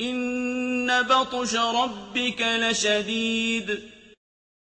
إِنَّ بَطْشَ رَبِّكَ لَشَدِيدٌ